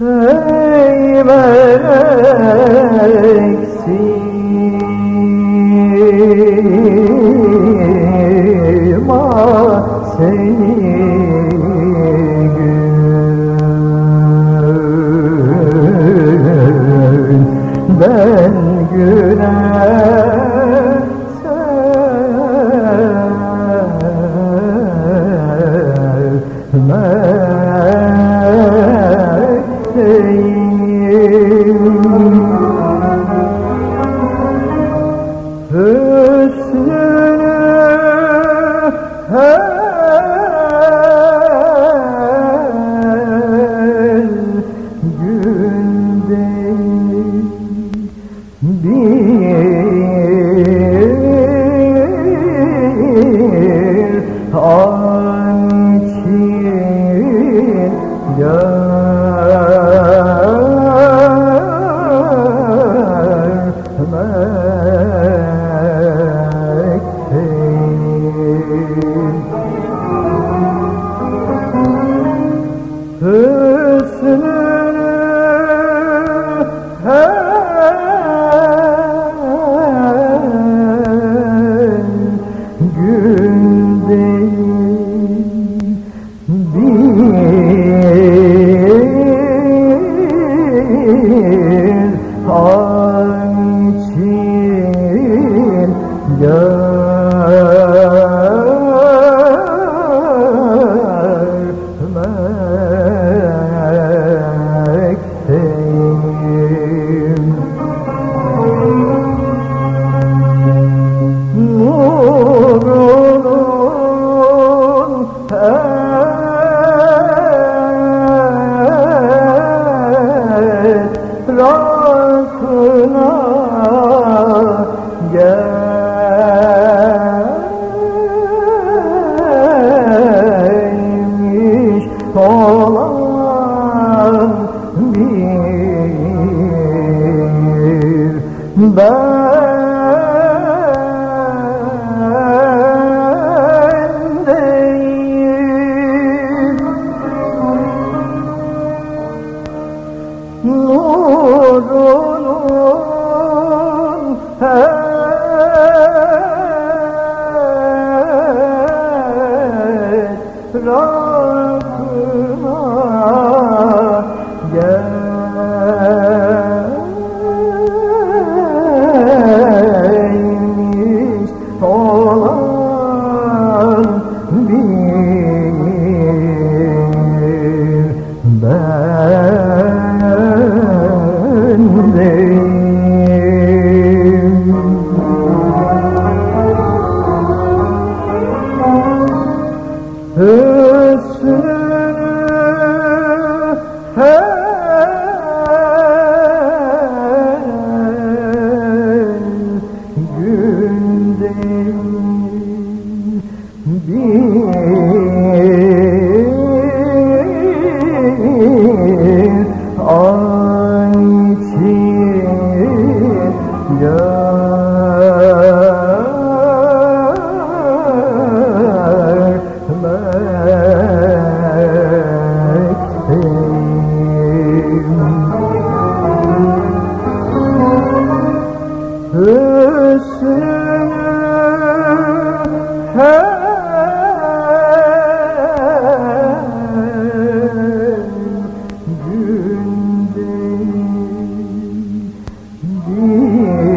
Ey meleksiz seni gün ben gülemsemekteyim için görmekteyim bir an için görmekteyim bir Hüsnü you.